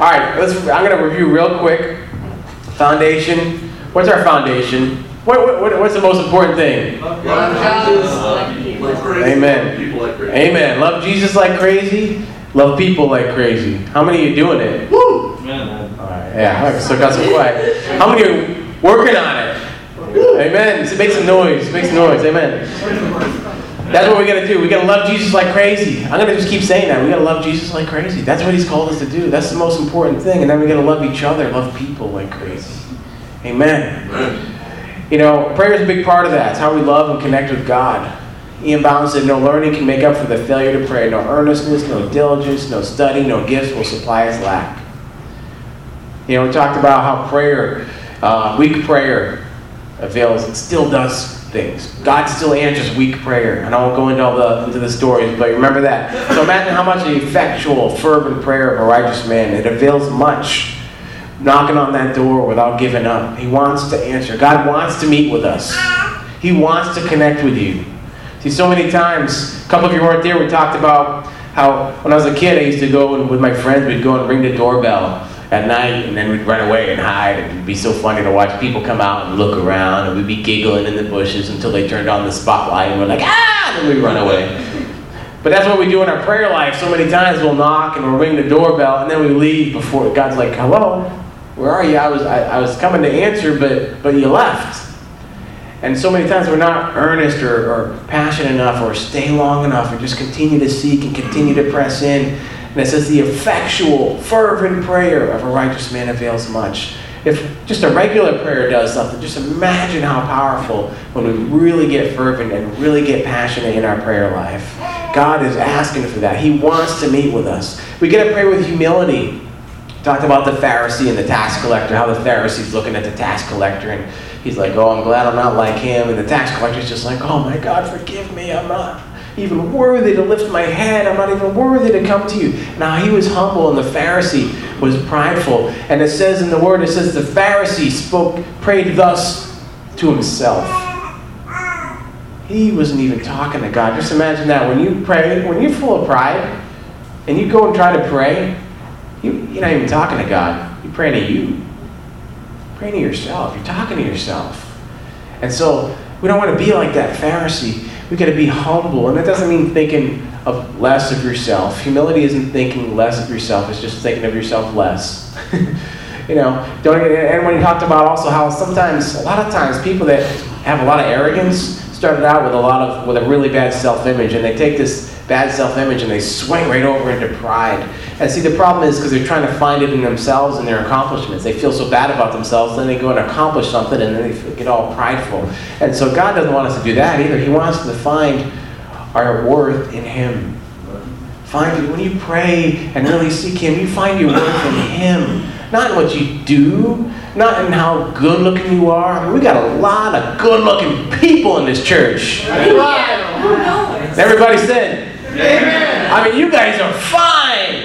All right, let's. I'm going to review real quick. Foundation. What's our foundation? What, what, what- what's the most important thing? Amen. People like crazy. Amen. Love Jesus like crazy. Love people like crazy. How many of you doing it? All right. Yeah. all right, So got some quiet. How many are working on it? Amen. So make some noise. Make some noise. Amen. That's what we gotta do. We gotta love Jesus like crazy. I'm gonna just keep saying that. We gotta love Jesus like crazy. That's what He's called us to do. That's the most important thing. And then we gotta love each other, love people like crazy. Amen. You know, prayer is a big part of that. It's how we love and connect with God. E.M. Bounds said, No learning can make up for the failure to pray. No earnestness, no diligence, no study, no gifts will supply its lack. You know, we talked about how prayer, uh, weak prayer, avails, it still does things. God still answers weak prayer. And I won't go into all the into the stories, but remember that. So imagine how much the effectual, fervent prayer of a righteous man, it avails much knocking on that door without giving up. He wants to answer. God wants to meet with us. He wants to connect with you. See, so many times, a couple of you weren't there, we talked about how when I was a kid, I used to go and with my friends, we'd go and ring the doorbell at night, and then we'd run away and hide. And it'd be so funny to watch people come out and look around, and we'd be giggling in the bushes until they turned on the spotlight, and we're like, ah, and then we'd run away. But that's what we do in our prayer life. So many times we'll knock and we'll ring the doorbell, and then we leave before God's like, "Hello, where are you? I was I, I was coming to answer, but but you left." And so many times we're not earnest or, or passionate enough, or stay long enough, or just continue to seek and continue to press in. And it says the effectual, fervent prayer of a righteous man avails much. If just a regular prayer does something, just imagine how powerful when we really get fervent and really get passionate in our prayer life. God is asking for that. He wants to meet with us. We get to pray with humility. Talked about the Pharisee and the tax collector, how the Pharisee's looking at the tax collector and he's like, Oh, I'm glad I'm not like him. And the tax collector's just like, Oh my God, forgive me. I'm not even worthy to lift my head. I'm not even worthy to come to you. Now he was humble and the Pharisee was prideful. And it says in the word, it says the Pharisee spoke, prayed thus to himself. He wasn't even talking to God. Just imagine that. When you pray, when you're full of pride and you go and try to pray, you, you're not even talking to God. You're praying to you. Praying to yourself. You're talking to yourself. And so we don't want to be like that Pharisee. We got to be humble. And that doesn't mean thinking of less of yourself. Humility isn't thinking less of yourself, it's just thinking of yourself less. you know, don't and when you talked about also how sometimes a lot of times people that have a lot of arrogance started out with a lot of with a really bad self-image and they take this bad self-image and they swing right over into pride. And see the problem is because they're trying to find it in themselves and their accomplishments. They feel so bad about themselves, then they go and accomplish something and then they get all prideful. And so God doesn't want us to do that either. He wants us to find our worth in Him. Find when you pray and really seek Him, you find your worth in Him. Not in what you do, not in how good looking you are. I mean, we got a lot of good looking people in this church. Everybody said, Amen. I mean, you guys are fine.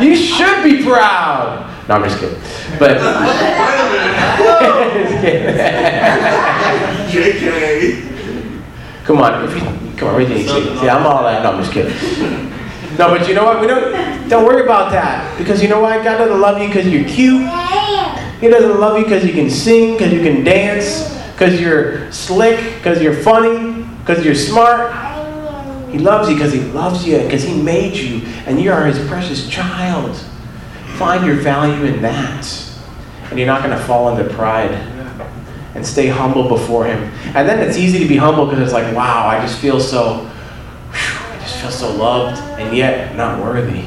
you should be proud. No, I'm just kidding. But JK. come on, if you, come on, read the See, I'm all that. No, I'm just kidding. No, but you know what? We don't don't worry about that because you know why? God doesn't love you because you're cute. He doesn't love you because you can sing, because you can dance, because you're slick, because you're funny, because you're smart. He loves you because he loves you, because he made you, and you are his precious child. Find your value in that. And you're not going to fall into pride. And stay humble before him. And then it's easy to be humble because it's like, wow, I just feel so, whew, I just feel so loved, and yet not worthy.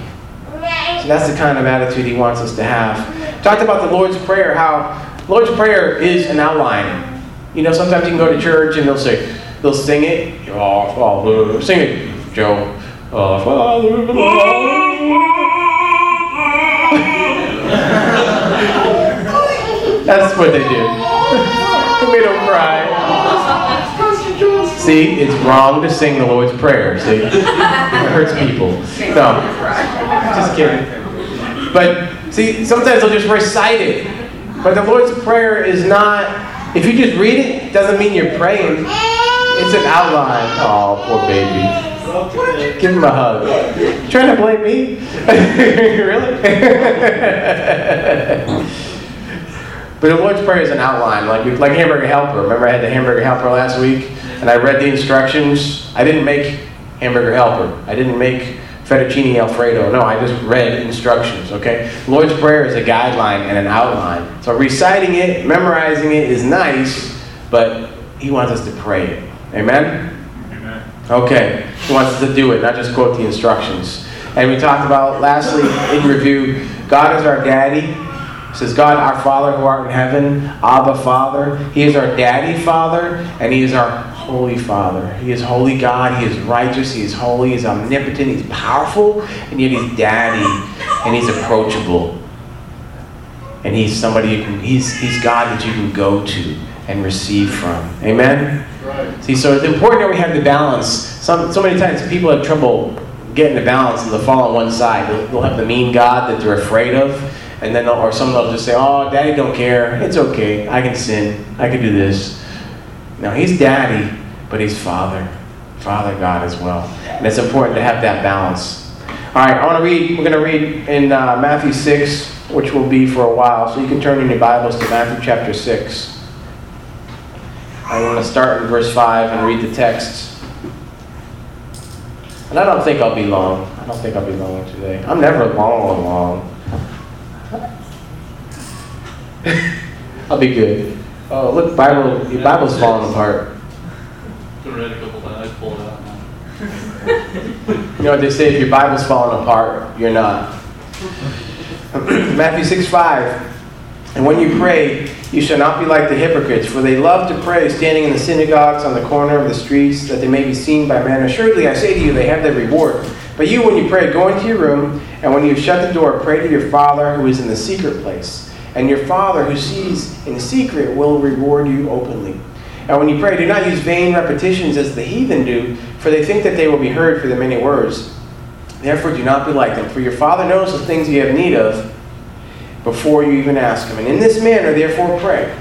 So that's the kind of attitude he wants us to have. Talked about the Lord's Prayer, how Lord's Prayer is an outline. You know, sometimes you can go to church and they'll say, they'll sing it. Oh, Father, sing it, Joe. Oh, uh, Father. That's what they do. we don't cry. See, it's wrong to sing the Lord's Prayer. See, it hurts people. No, just kidding. But see, sometimes they'll just recite it. But the Lord's Prayer is not. If you just read it, it doesn't mean you're praying. It's an outline. Oh, poor baby. Give him a hug. You trying to blame me? really? but the Lord's Prayer is an outline, like like Hamburger Helper. Remember, I had the Hamburger Helper last week, and I read the instructions. I didn't make Hamburger Helper. I didn't make fettuccine alfredo. No, I just read instructions, okay? Lord's Prayer is a guideline and an outline. So reciting it, memorizing it is nice, but He wants us to pray it. Amen? Amen. Okay. He wants us to do it, not just quote the instructions. And we talked about, lastly, in review, God is our daddy. It says, God, our Father who art in heaven, Abba Father. He is our daddy Father, and He is our Holy Father. He is holy God. He is righteous. He is holy. He's omnipotent. He's powerful. And yet He's daddy. And He's approachable. And He's somebody you can, He's, he's God that you can go to and receive from. Amen? Right. See, so it's important that we have the balance. Some, so many times people have trouble getting the balance and they'll fall on one side. They'll, they'll have the mean God that they're afraid of. And then, or some of them just say, oh, daddy don't care. It's okay. I can sin. I can do this. Now, he's daddy, but he's father. Father God as well. And it's important to have that balance. All right, I want to read, we're going to read in uh, Matthew 6, which will be for a while. So you can turn in your Bibles to Matthew chapter 6. I want to start in verse 5 and read the text. And I don't think I'll be long. I don't think I'll be long today. I'm never long, long. I'll be good. Oh, look, Bible, your Bible's falling apart. read a couple times. I pulled it out now. you know what they say? If your Bible's falling apart, you're not. Matthew 6 5. And when you pray, you shall not be like the hypocrites, for they love to pray standing in the synagogues on the corner of the streets, that they may be seen by men. Assuredly, I say to you, they have their reward. But you, when you pray, go into your room, and when you have shut the door, pray to your Father who is in the secret place and your Father who sees in secret will reward you openly. And when you pray, do not use vain repetitions as the heathen do, for they think that they will be heard for their many words. Therefore, do not be like them, for your Father knows the things you have need of before you even ask Him. And in this manner, therefore, pray.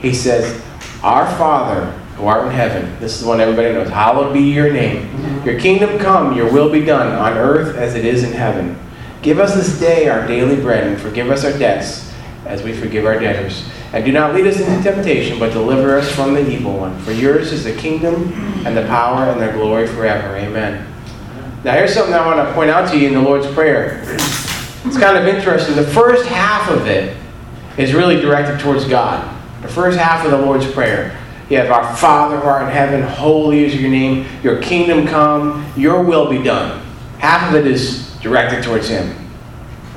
He says, Our Father who art in heaven, this is the one everybody knows, hallowed be your name. Your kingdom come, your will be done, on earth as it is in heaven. Give us this day our daily bread, and forgive us our debts as we forgive our debtors. And do not lead us into temptation, but deliver us from the evil one. For yours is the kingdom and the power and the glory forever. Amen. Now, here's something I want to point out to you in the Lord's Prayer. It's kind of interesting. The first half of it is really directed towards God. The first half of the Lord's Prayer. You have our Father who art in heaven, holy is your name, your kingdom come, your will be done. Half of it is directed towards Him.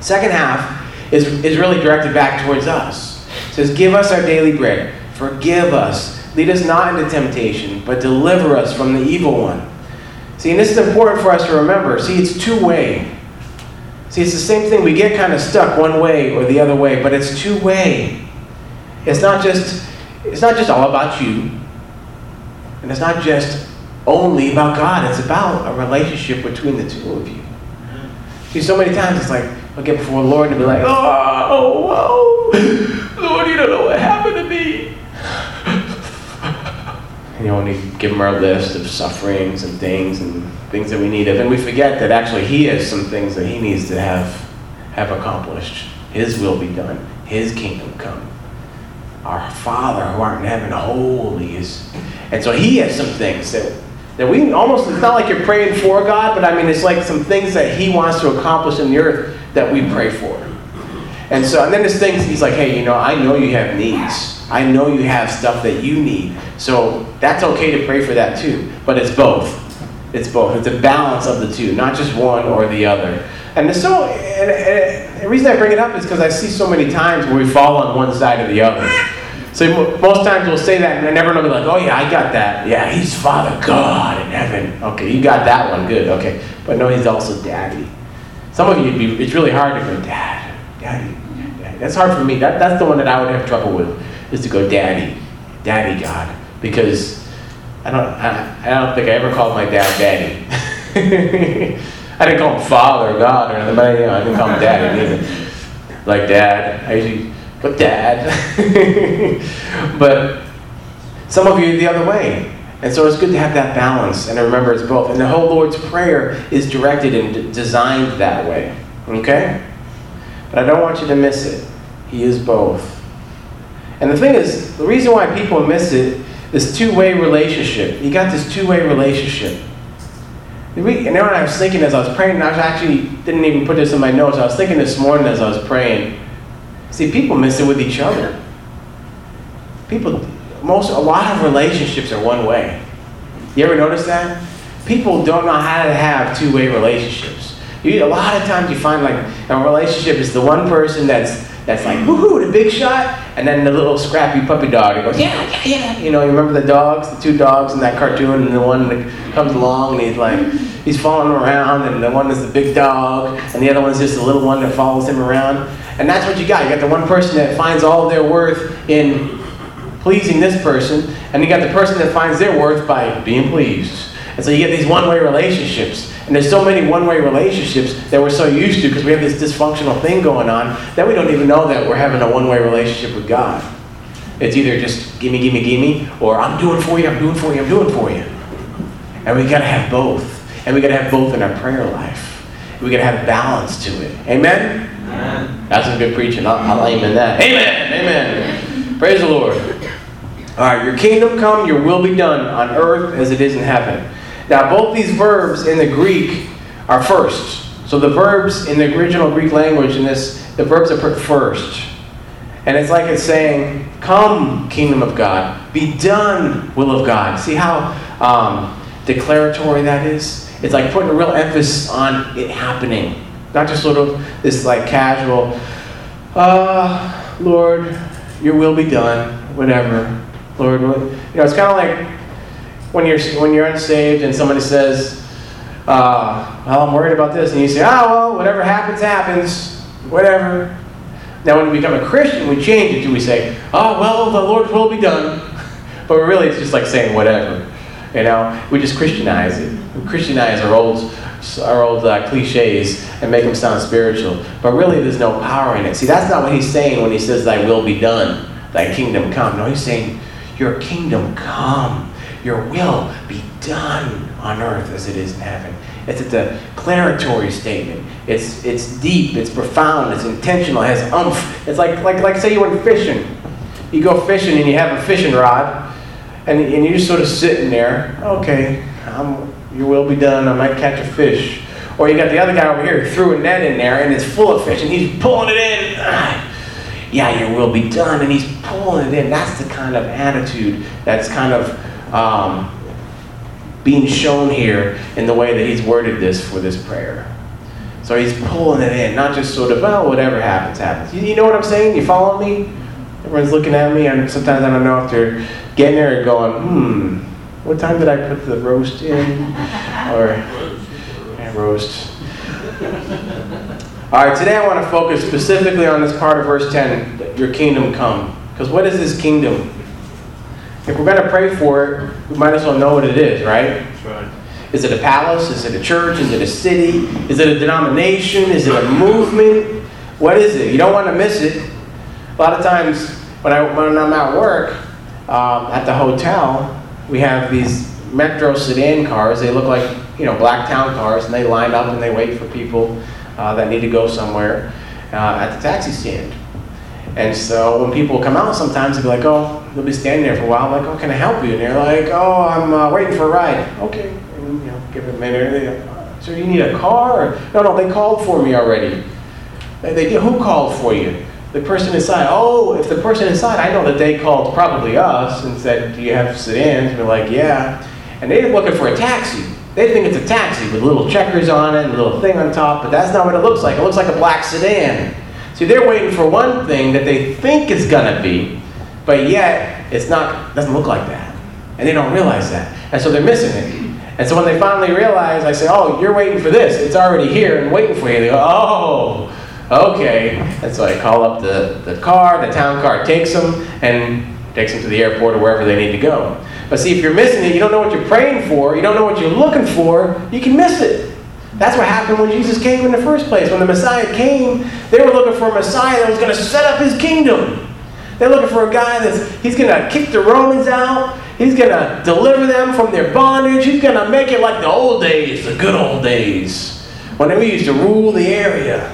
Second half is, is really directed back towards us. It says, Give us our daily bread. Forgive us. Lead us not into temptation, but deliver us from the evil one. See, and this is important for us to remember. See, it's two way. See, it's the same thing. We get kind of stuck one way or the other way, but it's two way. It's not just it's not just all about you. And it's not just only about God. It's about a relationship between the two of you. See, so many times it's like, I'll get before the Lord and be like, ah, oh, oh, oh, Lord, you don't know what happened to me. And you know, we give him our list of sufferings and things and things that we need of, and we forget that actually he has some things that he needs to have have accomplished. His will be done. His kingdom come. Our Father who art in heaven, holy is. And so he has some things that that we almost, it's not like you're praying for God, but I mean, it's like some things that He wants to accomplish in the earth that we pray for. And so, and then this thing, He's like, hey, you know, I know you have needs. I know you have stuff that you need. So that's okay to pray for that too. But it's both. It's both. It's a balance of the two, not just one or the other. And so, and, and the reason I bring it up is because I see so many times where we fall on one side or the other. So most times we'll say that, and I never know, be like, oh yeah, I got that. Yeah, he's Father God in heaven. Okay, you got that one, good. Okay, but no, he's also Daddy. Some of you, it's really hard to go, Dad, Daddy, Daddy. That's hard for me. That, that's the one that I would have trouble with, is to go, Daddy, Daddy God, because I don't, I, I don't think I ever called my dad Daddy. I didn't call him Father God or anything, but you know, I didn't call him Daddy either. Like Dad, I usually but dad. but some of you the other way. And so it's good to have that balance and remember it's both. And the whole Lord's Prayer is directed and designed that way. Okay? But I don't want you to miss it. He is both. And the thing is, the reason why people miss it is two-way relationship. You got this two-way relationship. And then I was thinking as I was praying, I actually didn't even put this in my notes. I was thinking this morning as I was praying. See, people miss it with each other. People, most, a lot of relationships are one way. You ever notice that? People don't know how to have two-way relationships. You, a lot of times you find like a relationship is the one person that's that's like woohoo, the big shot, and then the little scrappy puppy dog that goes yeah yeah yeah. You know, you remember the dogs, the two dogs in that cartoon, and the one that comes along and he's like he's following around, and the one is the big dog, and the other one's just the little one that follows him around. And that's what you got. You got the one person that finds all their worth in pleasing this person, and you got the person that finds their worth by being pleased. And so you get these one-way relationships. And there's so many one-way relationships that we're so used to because we have this dysfunctional thing going on that we don't even know that we're having a one-way relationship with God. It's either just gimme, gimme, gimme, or I'm doing for you, I'm doing for you, I'm doing for you. And we gotta have both. And we gotta have both in our prayer life. We gotta have balance to it. Amen? Amen. That's some good preaching. I'll, I'll amen that. Amen. Amen. Praise the Lord. All right, your kingdom come, your will be done on earth as it is in heaven. Now, both these verbs in the Greek are first. So the verbs in the original Greek language in this, the verbs are put first. And it's like it's saying, Come, kingdom of God, be done, will of God. See how um, declaratory that is? It's like putting a real emphasis on it happening. Not just sort of this like casual, uh, Lord, your will be done, whatever. Lord, you know, it's kind of like when you're when you're unsaved and somebody says, uh, "Well, I'm worried about this," and you say, "Oh, well, whatever happens, happens. Whatever." Now, when we become a Christian, we change it to we say, "Oh, well, the Lord's will be done," but really, it's just like saying whatever. You know, we just Christianize it. We Christianize our old our old uh, cliches and make them sound spiritual. But really, there's no power in it. See, that's not what he's saying when he says, "Thy will be done, Thy kingdom come." No, he's saying, "Your kingdom come." Your will be done on earth as it is in heaven. It's a declaratory statement. It's, it's deep, it's profound, it's intentional, it has umph. It's like, like, like say you went fishing. You go fishing and you have a fishing rod, and, and you're just sort of sitting there. Okay, I'm, your will be done. I might catch a fish. Or you got the other guy over here who threw a net in there and it's full of fish and he's pulling it in. Ah, yeah, your will be done. And he's pulling it in. That's the kind of attitude that's kind of um, being shown here in the way that he's worded this for this prayer. So he's pulling it in, not just sort of, well, whatever happens, happens. You, you know what I'm saying? You follow me? Everyone's looking at me, and sometimes I don't know if they're getting there and going, hmm, what time did I put the roast in? Or, yeah, roast. All right, today I want to focus specifically on this part of verse 10, your kingdom come. Because what is this kingdom? If we're going to pray for it, we might as well know what it is, right? Right. Is it a palace? Is it a church? Is it a city? Is it a denomination? Is it a movement? What is it? You don't want to miss it. A lot of times when, I, when I'm at work um, at the hotel, we have these metro sedan cars. They look like you know black town cars, and they line up and they wait for people uh, that need to go somewhere uh, at the taxi stand. And so when people come out, sometimes they'll be like, "Oh, they'll be standing there for a while. I'm like, "Oh, can I help you?" And they're like, "Oh, I'm uh, waiting for a ride." Okay, and, you know, give it a minute. So you need a car? No, no, they called for me already. They, they. Who called for you? The person inside. Oh, if the person inside, I know that they called probably us and said, "Do you have sedans?" And We're like, "Yeah," and they're looking for a taxi. They think it's a taxi with little checkers on it and a little thing on top, but that's not what it looks like. It looks like a black sedan. See, they're waiting for one thing that they think it's gonna be, but yet it's not. Doesn't look like that, and they don't realize that, and so they're missing it. And so when they finally realize, I say, "Oh, you're waiting for this. It's already here and waiting for you." They go, "Oh." Okay, and so I call up the, the car, the town car takes them and takes them to the airport or wherever they need to go. But see, if you're missing it, you don't know what you're praying for, you don't know what you're looking for, you can miss it. That's what happened when Jesus came in the first place. When the Messiah came, they were looking for a Messiah that was going to set up his kingdom. They're looking for a guy that's he's going to kick the Romans out. He's going to deliver them from their bondage. He's going to make it like the old days, the good old days, when we used to rule the area.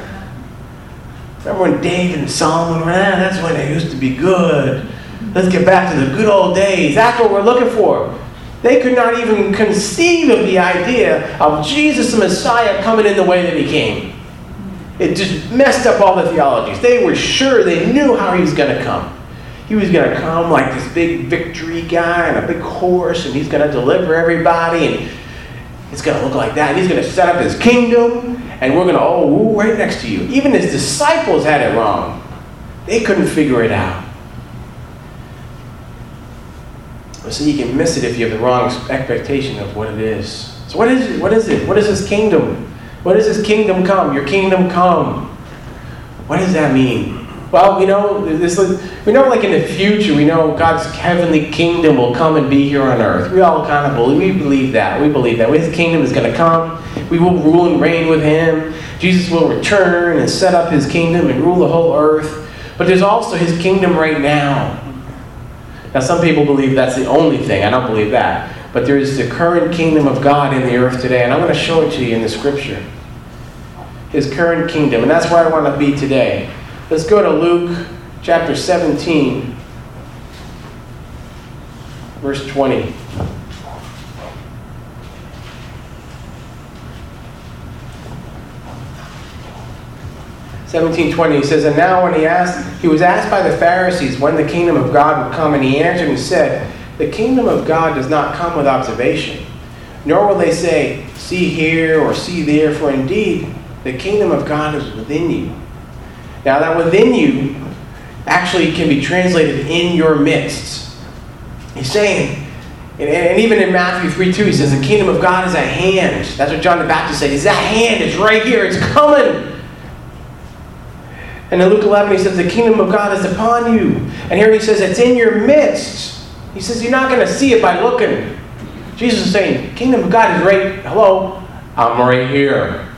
Remember when David and Solomon were ah, that's when it used to be good. Let's get back to the good old days. That's what we're looking for. They could not even conceive of the idea of Jesus the Messiah coming in the way that he came. It just messed up all the theologies. They were sure, they knew how he was going to come. He was going to come like this big victory guy and a big horse, and he's going to deliver everybody, and it's going to look like that. And he's going to set up his kingdom, and we're going to, oh, right next to you. Even his disciples had it wrong. They couldn't figure it out. So you can miss it if you have the wrong expectation of what it is. So what is it? What is it? What is this kingdom? What does this kingdom come? Your kingdom come. What does that mean? Well, we know this. We know, like in the future, we know God's heavenly kingdom will come and be here on earth. We all kind of believe. We believe that. We believe that His kingdom is going to come. We will rule and reign with Him. Jesus will return and set up His kingdom and rule the whole earth. But there's also His kingdom right now. Now, some people believe that's the only thing. I don't believe that. But there is the current kingdom of God in the earth today, and I'm going to show it to you in the Scripture. His current kingdom, and that's where I want to be today. Let's go to Luke chapter 17, verse 20. Seventeen twenty. He says, and now when he asked, he was asked by the Pharisees when the kingdom of God would come, and he answered and said, "The kingdom of God does not come with observation, nor will they say, see here or see there, for indeed the kingdom of God is within you." Now, that within you actually can be translated in your midst. He's saying, and, even in Matthew 3 2, he says, The kingdom of God is at hand. That's what John the Baptist said. It's at hand. It's right here. It's coming. And in Luke 11, he says, The kingdom of God is upon you. And here he says, It's in your midst. He says, You're not going to see it by looking. Jesus is saying, Kingdom of God is right. Hello? I'm right here.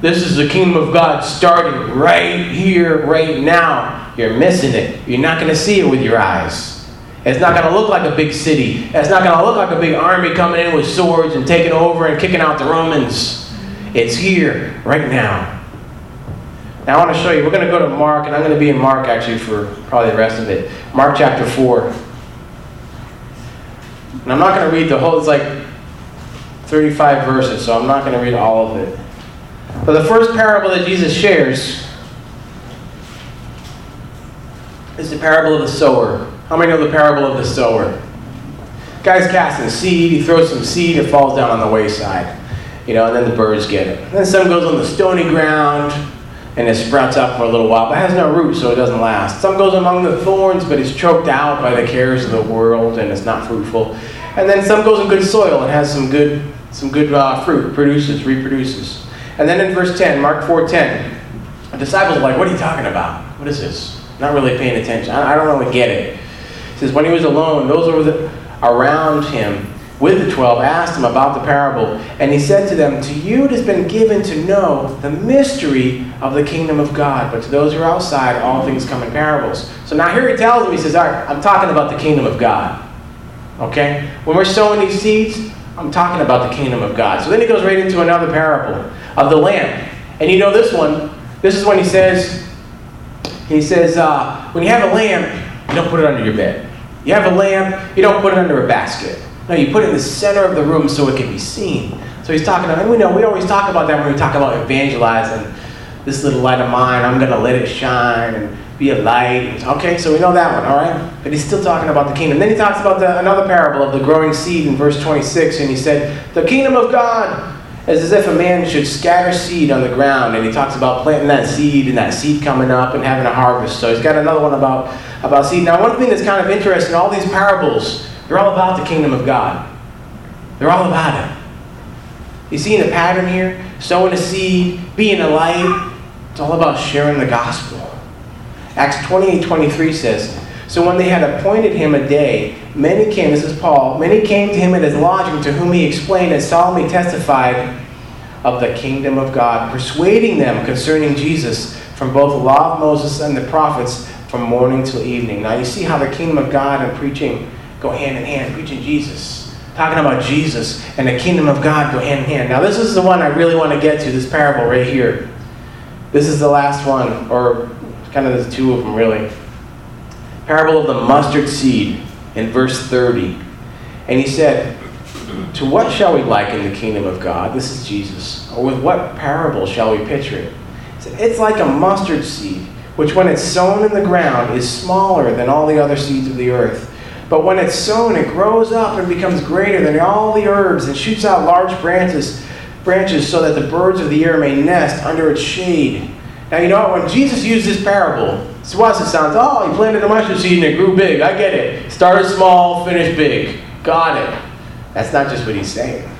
This is the kingdom of God starting right here, right now. You're missing it. You're not going to see it with your eyes. It's not going to look like a big city. It's not going to look like a big army coming in with swords and taking over and kicking out the Romans. It's here, right now. Now, I want to show you. We're going to go to Mark, and I'm going to be in Mark actually for probably the rest of it. Mark chapter 4. And I'm not going to read the whole, it's like 35 verses, so I'm not going to read all of it. But the first parable that Jesus shares is the parable of the sower. How many know the parable of the sower? Guy's casting seed, he throws some seed, it falls down on the wayside. You know, and then the birds get it. And then some goes on the stony ground, and it sprouts up for a little while, but has no root, so it doesn't last. Some goes among the thorns, but it's choked out by the cares of the world, and it's not fruitful. And then some goes in good soil and has some good, some good uh, fruit, produces, reproduces. And then in verse 10, Mark 4.10, the disciples are like, what are you talking about? What is this? Not really paying attention. I, don't really get it. It says, when he was alone, those were around him with the twelve asked him about the parable. And he said to them, To you it has been given to know the mystery of the kingdom of God. But to those who are outside, all things come in parables. So now here he tells them, he says, All right, I'm talking about the kingdom of God. Okay? When we're sowing these seeds, I'm talking about the kingdom of God. So then he goes right into another parable of the lamp. And you know this one, this is when he says, he says, uh, when you have a lamp, you don't put it under your bed. You have a lamp, you don't put it under a basket. No, you put it in the center of the room so it can be seen. So he's talking about, and we know, we always talk about that when we talk about evangelizing. This little light of mine, I'm going to let it shine and be a light. Okay, so we know that one, all right? But he's still talking about the kingdom. Then he talks about the, another parable of the growing seed in verse 26, and he said, The kingdom of God is as if a man should scatter seed on the ground, and he talks about planting that seed and that seed coming up and having a harvest. So he's got another one about, about seed. Now, one thing that's kind of interesting, all these parables, they're all about the kingdom of God. They're all about it. You see the pattern here? Sowing a seed, being a light. It's all about sharing the gospel. Acts 28 23 says, So when they had appointed him a day, many came, this is Paul, many came to him at his lodging, to whom he explained and solemnly testified of the kingdom of God, persuading them concerning Jesus from both the law of Moses and the prophets from morning till evening. Now you see how the kingdom of God and preaching go hand in hand. Preaching Jesus, talking about Jesus and the kingdom of God go hand in hand. Now, this is the one I really want to get to, this parable right here. This is the last one, or kind of there's two of them really. Parable of the mustard seed in verse 30. And he said, To what shall we liken the kingdom of God? This is Jesus. Or with what parable shall we picture it? It's like a mustard seed, which when it's sown in the ground is smaller than all the other seeds of the earth. But when it's sown, it grows up and becomes greater than all the herbs and shoots out large branches, branches so that the birds of the air may nest under its shade. Now, you know? When Jesus used this parable, to us it sounds, oh, he planted a mustard seed and it grew big. I get it. Started small, finished big. Got it. That's not just what he's saying.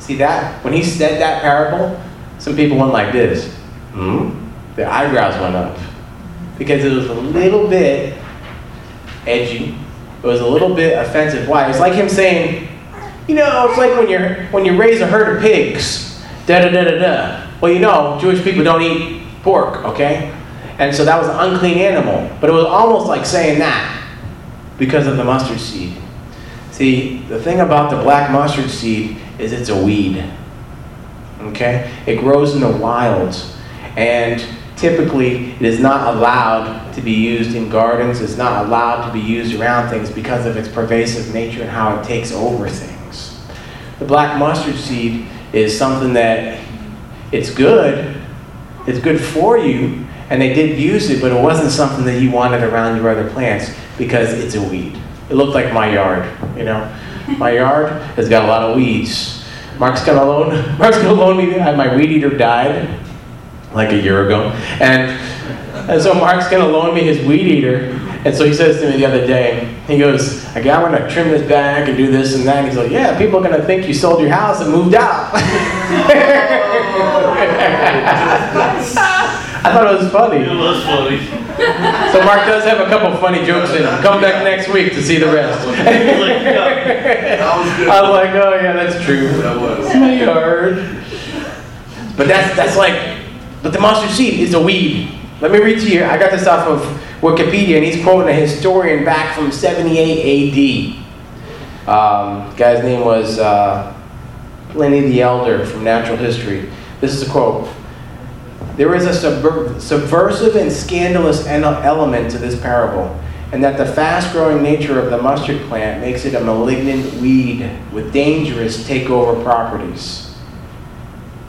See that? When he said that parable, some people went like this. Hmm? Their eyebrows went up. Because it was a little bit edgy. It was a little bit offensive. Why? It's like him saying, you know, it's like when you're when you raise a herd of pigs. Da da da da da. Well, you know, Jewish people don't eat pork, okay? And so that was an unclean animal. But it was almost like saying that because of the mustard seed. See, the thing about the black mustard seed is it's a weed. Okay? It grows in the wilds. And typically, it is not allowed to be used in gardens. It's not allowed to be used around things because of its pervasive nature and how it takes over things. The black mustard seed is something that it's good. It's good for you, and they did use it, but it wasn't something that you wanted around your other plants because it's a weed. It looked like my yard, you know. My yard has got a lot of weeds. Mark's gonna loan Mark's gonna loan me my weed eater died like a year ago. And and so Mark's gonna loan me his weed eater. And so he says to me the other day, he goes, I got I'm gonna trim this back and do this and that. And he's like, Yeah, people are gonna think you sold your house and moved out. I thought it was funny. It was funny. So Mark does have a couple funny jokes in him. Come back next week to see the rest. Like, yeah. That was. I'm like, oh yeah, that's true. That was. My yard. But that's that's like, but the mustard seed is a weed. Let me read to you. I got this off of Wikipedia, and he's quoting a historian back from 78 A.D. Um, guy's name was uh, Pliny the Elder from Natural History. This is a quote. There is a subver- subversive and scandalous en- element to this parable, and that the fast growing nature of the mustard plant makes it a malignant weed with dangerous takeover properties.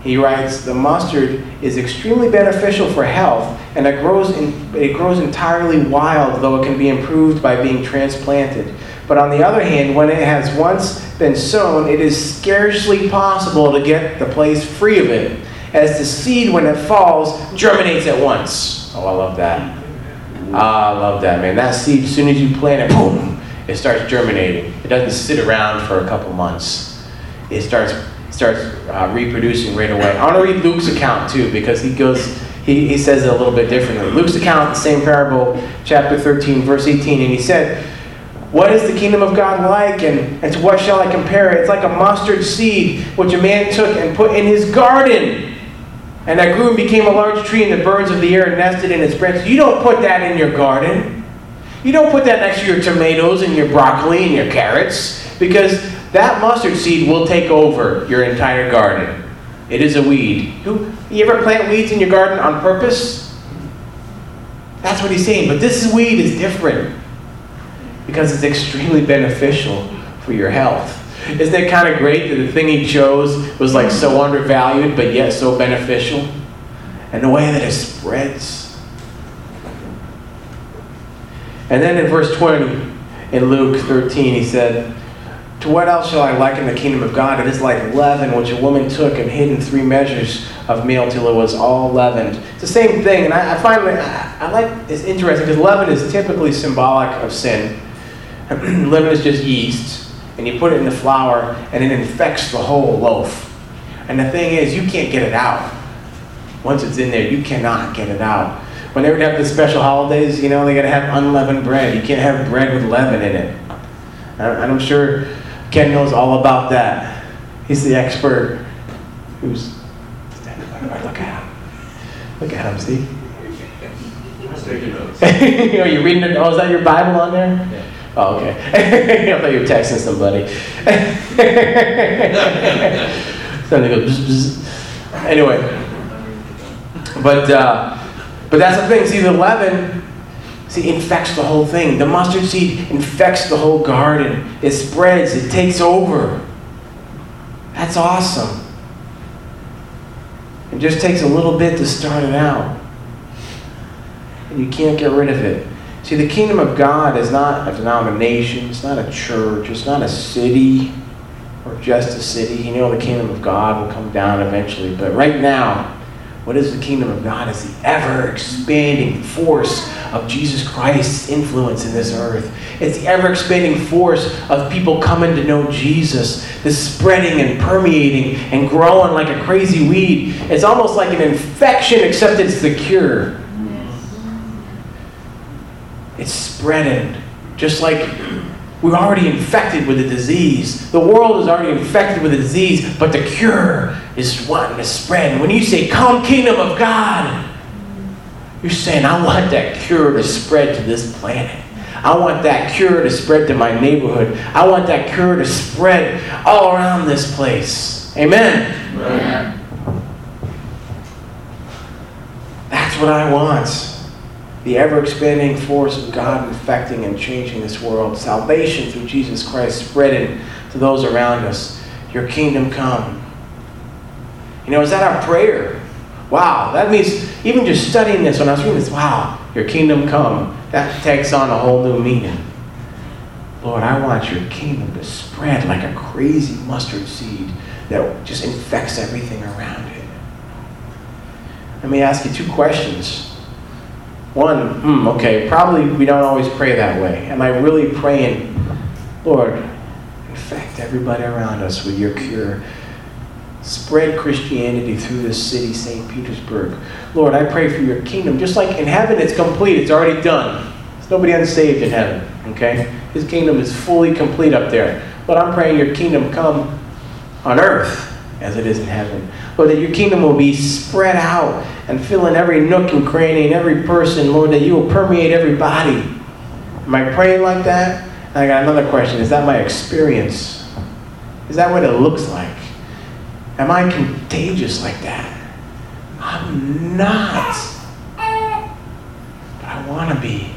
He writes, the mustard is extremely beneficial for health, and it grows, in, it grows entirely wild, though it can be improved by being transplanted. But on the other hand, when it has once been sown, it is scarcely possible to get the place free of it, as the seed, when it falls, germinates at once. Oh, I love that. I love that, man. That seed, as soon as you plant it, boom, it starts germinating. It doesn't sit around for a couple months. It starts starts uh, reproducing right away. I want to read Luke's account too because he goes he, he says it a little bit differently. Luke's account, the same parable, chapter 13, verse 18, and he said, What is the kingdom of God like, and, and to what shall I compare it? It's like a mustard seed which a man took and put in his garden. And that grew and became a large tree, and the birds of the air nested in its branches. You don't put that in your garden. You don't put that next to your tomatoes and your broccoli and your carrots because that mustard seed will take over your entire garden. It is a weed. Who, you ever plant weeds in your garden on purpose? That's what he's saying. But this weed is different because it's extremely beneficial for your health. Isn't it kind of great that the thing he chose was like so undervalued but yet so beneficial? And the way that it spreads. And then in verse 20, in Luke 13, he said, To what else shall I liken the kingdom of God? It is like leaven, which a woman took and hid in three measures of meal till it was all leavened. It's the same thing, and I, I find I, I like it's interesting because leaven is typically symbolic of sin. leaven is just yeast, and you put it in the flour, and it infects the whole loaf. And the thing is, you can't get it out. Once it's in there, you cannot get it out. When they would have the special holidays, you know, they got to have unleavened bread. You can't have bread with leaven in it. And I'm sure Ken knows all about that. He's the expert who's standing by. Look at him. Look at him, see? Are you reading it? Oh, is that your Bible on there? Yeah. Oh, okay. I thought you were texting somebody. Something goes bzz, bzz. Anyway, but uh, but that's the thing. See, the leaven, see, infects the whole thing. The mustard seed infects the whole garden. It spreads. It takes over. That's awesome. It just takes a little bit to start it out, and you can't get rid of it. See, the kingdom of God is not a denomination, it's not a church, it's not a city or just a city. You know, the kingdom of God will come down eventually. But right now, what is the kingdom of God? Is the ever expanding force of Jesus Christ's influence in this earth. It's the ever expanding force of people coming to know Jesus, this spreading and permeating and growing like a crazy weed. It's almost like an infection, except it's the cure. It's spreading. Just like we're already infected with a disease. The world is already infected with a disease, but the cure is wanting to spread. When you say, Come, kingdom of God, you're saying, I want that cure to spread to this planet. I want that cure to spread to my neighborhood. I want that cure to spread all around this place. Amen. Amen. That's what I want. The ever expanding force of God infecting and changing this world. Salvation through Jesus Christ spreading to those around us. Your kingdom come. You know, is that our prayer? Wow, that means even just studying this when I was reading this, wow, your kingdom come. That takes on a whole new meaning. Lord, I want your kingdom to spread like a crazy mustard seed that just infects everything around it. Let me ask you two questions. One, hmm, okay, probably we don't always pray that way. Am I really praying, Lord, infect everybody around us with your cure? Spread Christianity through this city, St. Petersburg. Lord, I pray for your kingdom. Just like in heaven, it's complete, it's already done. There's nobody unsaved in heaven, okay? His kingdom is fully complete up there. But I'm praying your kingdom come on earth as it is in heaven. Lord, that your kingdom will be spread out and fill in every nook and cranny and every person, Lord, that you will permeate every body. Am I praying like that? And I got another question. Is that my experience? Is that what it looks like? Am I contagious like that? I'm not. But I want to be.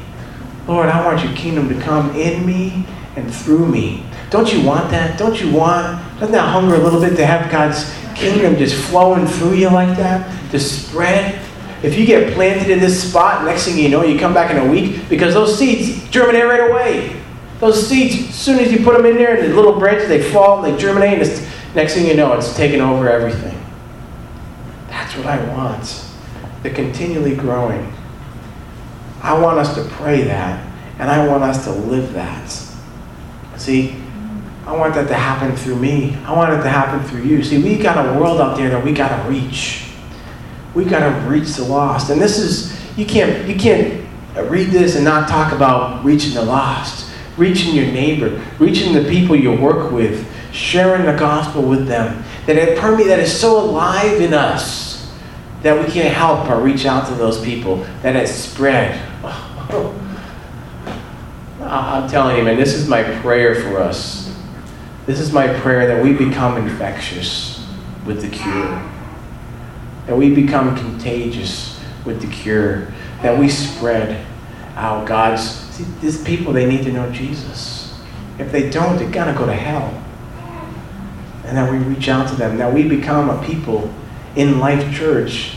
Lord, I want your kingdom to come in me and through me. Don't you want that? Don't you want, doesn't that hunger a little bit to have God's kingdom just flowing through you like that? To spread? If you get planted in this spot, next thing you know, you come back in a week because those seeds germinate right away. Those seeds, as soon as you put them in there and the little branches, they fall and they germinate, and next thing you know, it's taking over everything. That's what I want. The continually growing. I want us to pray that, and I want us to live that. See, I want that to happen through me. I want it to happen through you. See, we got a world out there that we got to reach. We got to reach the lost. And this is you can't you can't read this and not talk about reaching the lost, reaching your neighbor, reaching the people you work with, sharing the gospel with them. That it permeates that is so alive in us that we can't help but reach out to those people. That it spread. I'm telling you, man, this is my prayer for us. This is my prayer that we become infectious with the cure. That we become contagious with the cure. That we spread out God's. See, these people, they need to know Jesus. If they don't, they're going to go to hell. And that we reach out to them. That we become a people in Life Church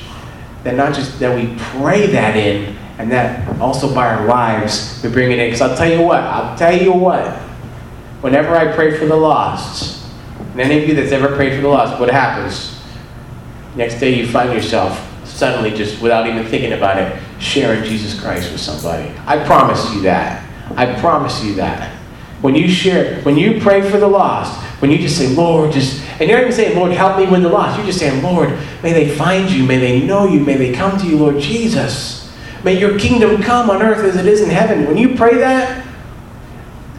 that not just that we pray that in, and that also by our lives we bring it in. Because I'll tell you what, I'll tell you what, whenever I pray for the lost, and any of you that's ever prayed for the lost, what happens? Next day you find yourself suddenly just without even thinking about it, sharing Jesus Christ with somebody. I promise you that. I promise you that. When you share, when you pray for the lost, when you just say, Lord, just, and you're not even saying, Lord, help me win the lost. You're just saying, Lord, may they find you, may they know you, may they come to you, Lord Jesus. May your kingdom come on earth as it is in heaven. When you pray that,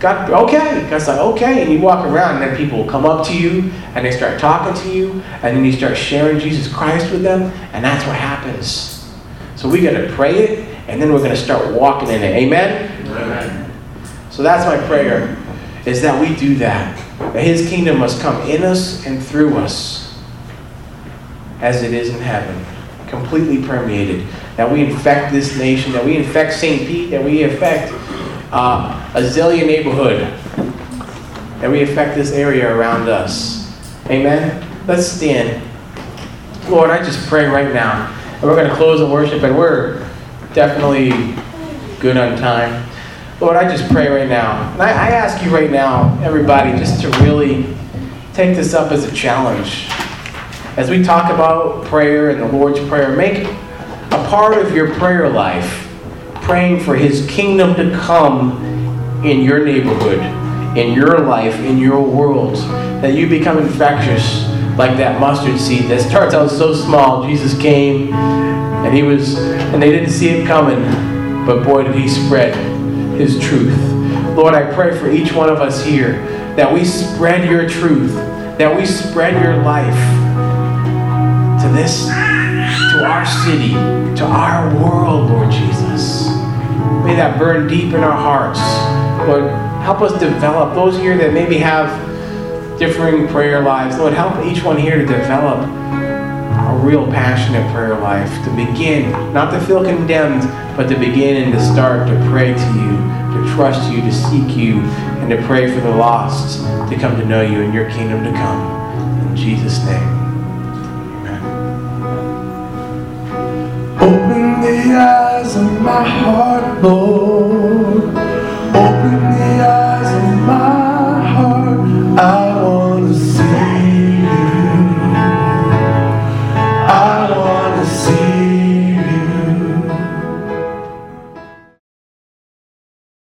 God, okay. God's like, okay. And you walk around, and then people will come up to you, and they start talking to you, and then you start sharing Jesus Christ with them, and that's what happens. So we got to pray it, and then we're going to start walking in it. Amen? Amen. So that's my prayer, is that we do that. That His kingdom must come in us and through us as it is in heaven, completely permeated. That we infect this nation, that we infect St. Pete, that we infect uh, Azalea neighborhood, And we affect this area around us. Amen? Let's stand. Lord, I just pray right now. And we're going to close the worship, and we're definitely good on time. Lord, I just pray right now. And I, I ask you right now, everybody, just to really take this up as a challenge. As we talk about prayer and the Lord's Prayer, make a part of your prayer life praying for His kingdom to come in your neighborhood, in your life, in your world. That you become infectious like that mustard seed that starts out so small. Jesus came and He was, and they didn't see it coming, but boy, did He spread His truth. Lord, I pray for each one of us here that we spread your truth, that we spread your life to this, to our city, to our world, Lord Jesus. May that burn deep in our hearts. Lord, help us develop those here that maybe have differing prayer lives. Lord, help each one here to develop a real passionate prayer life, to begin, not to feel condemned, but to begin and to start to pray to you, to trust you, to seek you, and to pray for the lost to come to know you and your kingdom to come. In Jesus' name. Eyes of my heart, Lord.